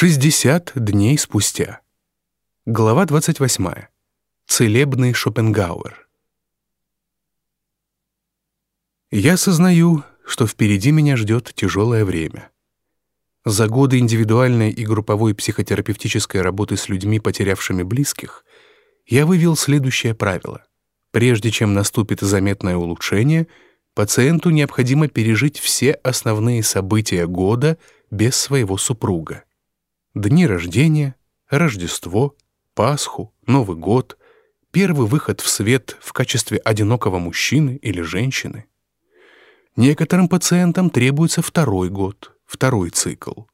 60 дней спустя. Глава 28. Целебный Шопенгауэр. Я сознаю, что впереди меня ждет тяжелое время. За годы индивидуальной и групповой психотерапевтической работы с людьми, потерявшими близких, я вывел следующее правило. Прежде чем наступит заметное улучшение, пациенту необходимо пережить все основные события года без своего супруга дни рождения, Рождество, Пасху, Новый год, первый выход в свет в качестве одинокого мужчины или женщины. Некоторым пациентам требуется второй год, второй цикл.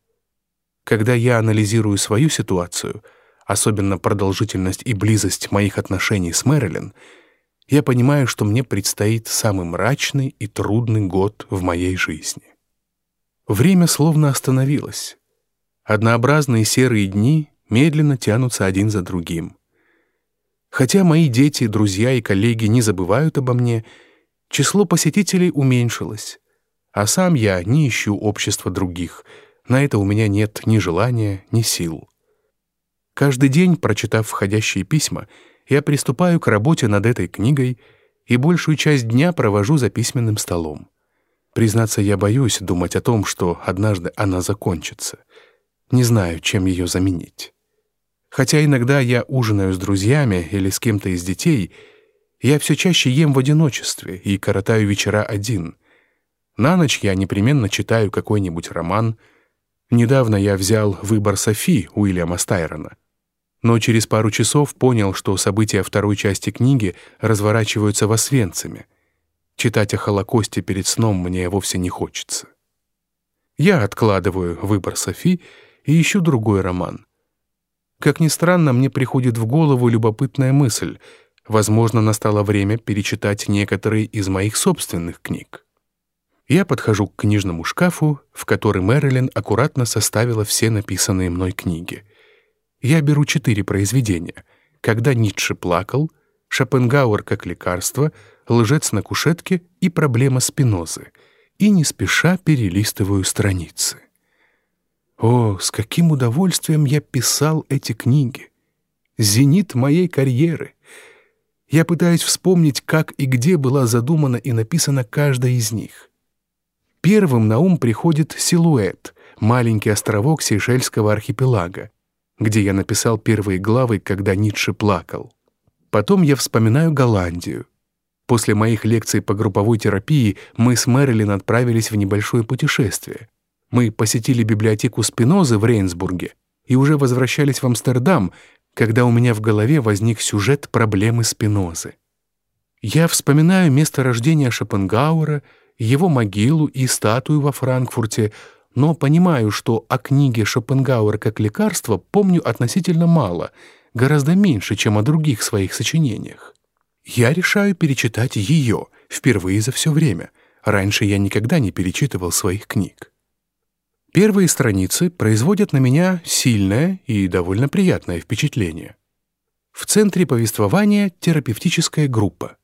Когда я анализирую свою ситуацию, особенно продолжительность и близость моих отношений с Мэрилин, я понимаю, что мне предстоит самый мрачный и трудный год в моей жизни. Время словно остановилось. Однообразные серые дни медленно тянутся один за другим. Хотя мои дети, друзья и коллеги не забывают обо мне, число посетителей уменьшилось, а сам я не ищу общества других. На это у меня нет ни желания, ни сил. Каждый день, прочитав входящие письма, я приступаю к работе над этой книгой и большую часть дня провожу за письменным столом. Признаться, я боюсь думать о том, что однажды она закончится — не знаю, чем ее заменить. Хотя иногда я ужинаю с друзьями или с кем-то из детей, я все чаще ем в одиночестве и коротаю вечера один. На ночь я непременно читаю какой-нибудь роман. Недавно я взял «Выбор Софи» Уильяма Стайрона. Но через пару часов понял, что события второй части книги разворачиваются в Освенциме. Читать о Холокосте перед сном мне вовсе не хочется. Я откладываю «Выбор Софи» и ищу другой роман. Как ни странно, мне приходит в голову любопытная мысль. Возможно, настало время перечитать некоторые из моих собственных книг. Я подхожу к книжному шкафу, в который Мэрилин аккуратно составила все написанные мной книги. Я беру четыре произведения. «Когда Ницше плакал», «Шопенгауэр как лекарство», «Лжец на кушетке» и «Проблема Спинозы» и не спеша перелистываю страницы. О, с каким удовольствием я писал эти книги! Зенит моей карьеры! Я пытаюсь вспомнить, как и где была задумана и написана каждая из них. Первым на ум приходит «Силуэт», маленький островок Сейшельского архипелага, где я написал первые главы, когда Ницше плакал. Потом я вспоминаю Голландию. После моих лекций по групповой терапии мы с Мэрилин отправились в небольшое путешествие. Мы посетили библиотеку Спинозы в Рейнсбурге и уже возвращались в Амстердам, когда у меня в голове возник сюжет проблемы Спинозы. Я вспоминаю место рождения Шопенгауэра, его могилу и статую во Франкфурте, но понимаю, что о книге Шопенгауэр как лекарство помню относительно мало, гораздо меньше, чем о других своих сочинениях. Я решаю перечитать ее впервые за все время. Раньше я никогда не перечитывал своих книг. Первые страницы производят на меня сильное и довольно приятное впечатление. В центре повествования терапевтическая группа.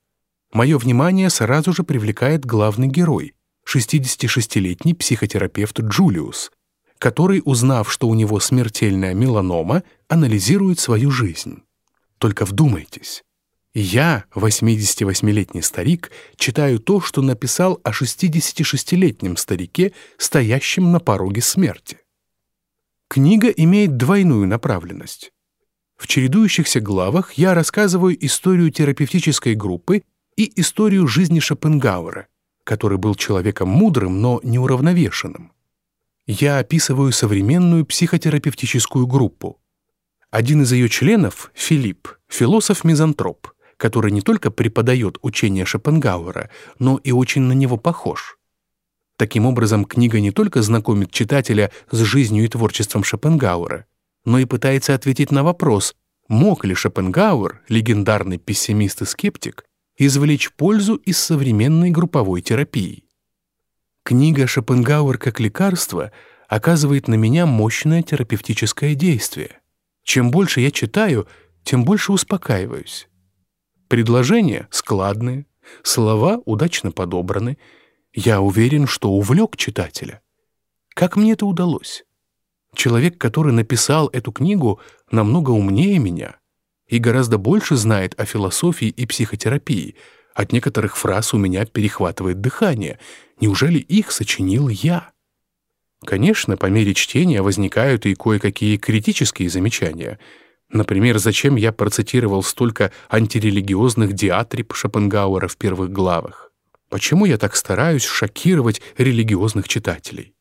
Мое внимание сразу же привлекает главный герой, 66-летний психотерапевт Джулиус, который, узнав, что у него смертельная меланома, анализирует свою жизнь. Только вдумайтесь. Я, 88-летний старик, читаю то, что написал о 66-летнем старике, стоящем на пороге смерти. Книга имеет двойную направленность. В чередующихся главах я рассказываю историю терапевтической группы и историю жизни Шопенгауэра, который был человеком мудрым, но неуравновешенным. Я описываю современную психотерапевтическую группу. Один из ее членов, Филипп, философ-мизантроп, который не только преподает учение Шопенгауэра, но и очень на него похож. Таким образом, книга не только знакомит читателя с жизнью и творчеством Шопенгауэра, но и пытается ответить на вопрос, мог ли Шопенгауэр, легендарный пессимист и скептик, извлечь пользу из современной групповой терапии. Книга «Шопенгауэр как лекарство» оказывает на меня мощное терапевтическое действие. Чем больше я читаю, тем больше успокаиваюсь. Предложения складные, слова удачно подобраны. Я уверен, что увлек читателя. Как мне это удалось? Человек, который написал эту книгу, намного умнее меня и гораздо больше знает о философии и психотерапии. От некоторых фраз у меня перехватывает дыхание. Неужели их сочинил я? Конечно, по мере чтения возникают и кое-какие критические замечания. Например, зачем я процитировал столько антирелигиозных диатриб Шопенгауэра в первых главах? Почему я так стараюсь шокировать религиозных читателей?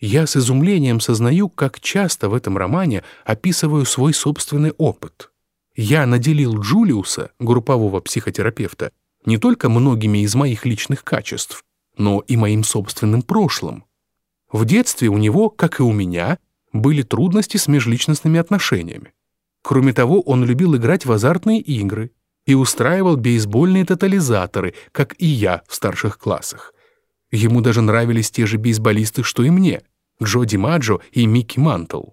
Я с изумлением сознаю, как часто в этом романе описываю свой собственный опыт. Я наделил Джулиуса, группового психотерапевта, не только многими из моих личных качеств, но и моим собственным прошлым. В детстве у него, как и у меня, были трудности с межличностными отношениями. Кроме того, он любил играть в азартные игры и устраивал бейсбольные тотализаторы, как и я в старших классах. Ему даже нравились те же бейсболисты, что и мне, Джо Димаджо и Микки Мантл.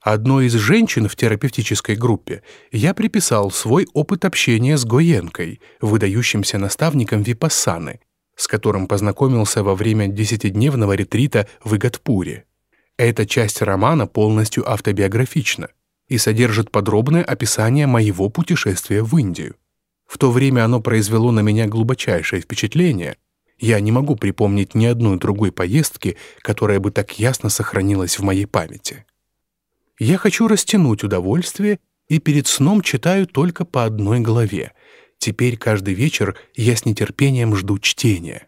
Одной из женщин в терапевтической группе я приписал свой опыт общения с Гоенкой, выдающимся наставником Випассаны, с которым познакомился во время десятидневного ретрита в Игатпуре. Эта часть романа полностью автобиографична и содержит подробное описание моего путешествия в Индию. В то время оно произвело на меня глубочайшее впечатление — я не могу припомнить ни одной другой поездки, которая бы так ясно сохранилась в моей памяти. Я хочу растянуть удовольствие и перед сном читаю только по одной главе. Теперь каждый вечер я с нетерпением жду чтения.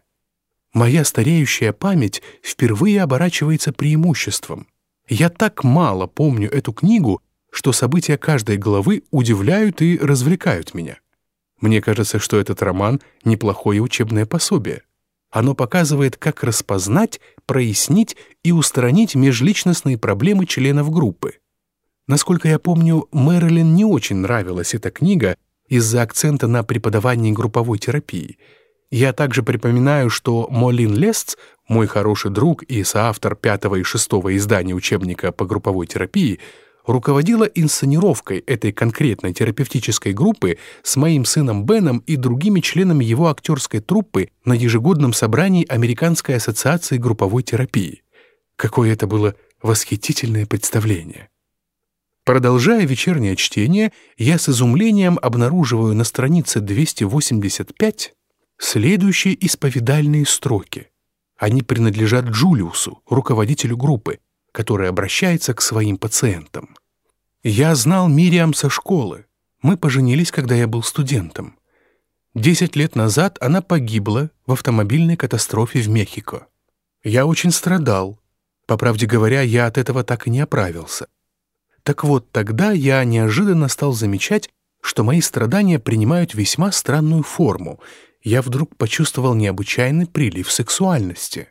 Моя стареющая память впервые оборачивается преимуществом. Я так мало помню эту книгу, что события каждой главы удивляют и развлекают меня. Мне кажется, что этот роман — неплохое учебное пособие. Оно показывает, как распознать, прояснить и устранить межличностные проблемы членов группы. Насколько я помню, Мэрилин не очень нравилась эта книга из-за акцента на преподавании групповой терапии. Я также припоминаю, что Молин Лестс, мой хороший друг и соавтор пятого и шестого издания учебника по групповой терапии, руководила инсценировкой этой конкретной терапевтической группы с моим сыном Беном и другими членами его актерской труппы на ежегодном собрании Американской ассоциации групповой терапии. Какое это было восхитительное представление. Продолжая вечернее чтение, я с изумлением обнаруживаю на странице 285 следующие исповедальные строки. Они принадлежат Джулиусу, руководителю группы, который обращается к своим пациентам. «Я знал Мириам со школы. Мы поженились, когда я был студентом. Десять лет назад она погибла в автомобильной катастрофе в Мехико. Я очень страдал. По правде говоря, я от этого так и не оправился. Так вот, тогда я неожиданно стал замечать, что мои страдания принимают весьма странную форму. Я вдруг почувствовал необычайный прилив сексуальности.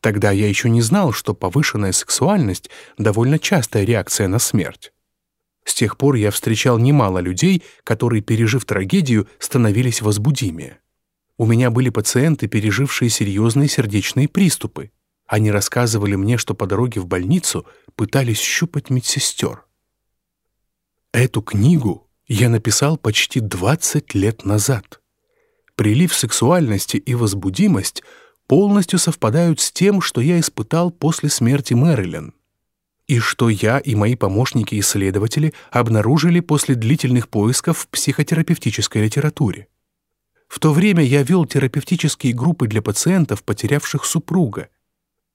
Тогда я еще не знал, что повышенная сексуальность — довольно частая реакция на смерть. С тех пор я встречал немало людей, которые, пережив трагедию, становились возбудимее. У меня были пациенты, пережившие серьезные сердечные приступы. Они рассказывали мне, что по дороге в больницу пытались щупать медсестер. Эту книгу я написал почти 20 лет назад. Прилив сексуальности и возбудимость — полностью совпадают с тем, что я испытал после смерти Мэрилин, и что я и мои помощники-исследователи обнаружили после длительных поисков в психотерапевтической литературе. В то время я вел терапевтические группы для пациентов, потерявших супруга.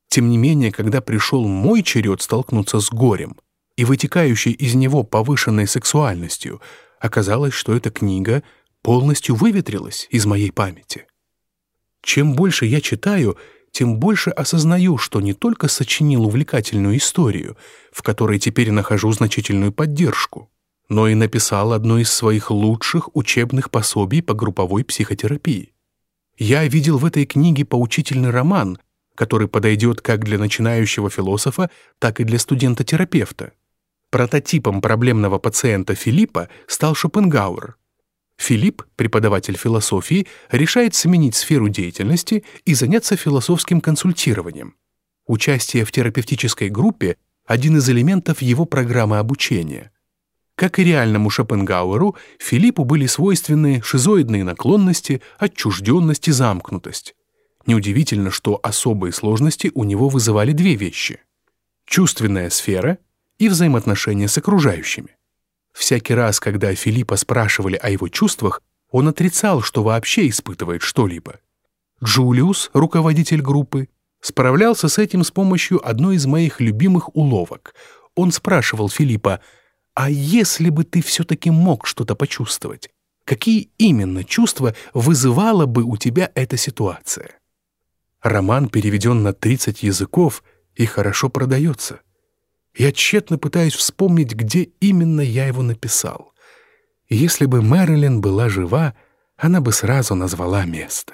Тем не менее, когда пришел мой черед столкнуться с горем и вытекающей из него повышенной сексуальностью, оказалось, что эта книга полностью выветрилась из моей памяти. Чем больше я читаю, тем больше осознаю, что не только сочинил увлекательную историю, в которой теперь нахожу значительную поддержку, но и написал одно из своих лучших учебных пособий по групповой психотерапии. Я видел в этой книге поучительный роман, который подойдет как для начинающего философа, так и для студента-терапевта. Прототипом проблемного пациента Филиппа стал Шопенгауэр, Филипп, преподаватель философии, решает сменить сферу деятельности и заняться философским консультированием. Участие в терапевтической группе – один из элементов его программы обучения. Как и реальному Шопенгауэру, Филиппу были свойственны шизоидные наклонности, отчужденность и замкнутость. Неудивительно, что особые сложности у него вызывали две вещи – чувственная сфера и взаимоотношения с окружающими. Всякий раз, когда Филиппа спрашивали о его чувствах, он отрицал, что вообще испытывает что-либо. Джулиус, руководитель группы, справлялся с этим с помощью одной из моих любимых уловок. Он спрашивал Филиппа, «А если бы ты все-таки мог что-то почувствовать, какие именно чувства вызывала бы у тебя эта ситуация?» Роман переведен на 30 языков и хорошо продается. Я тщетно пытаюсь вспомнить, где именно я его написал. Если бы Мэрилин была жива, она бы сразу назвала место.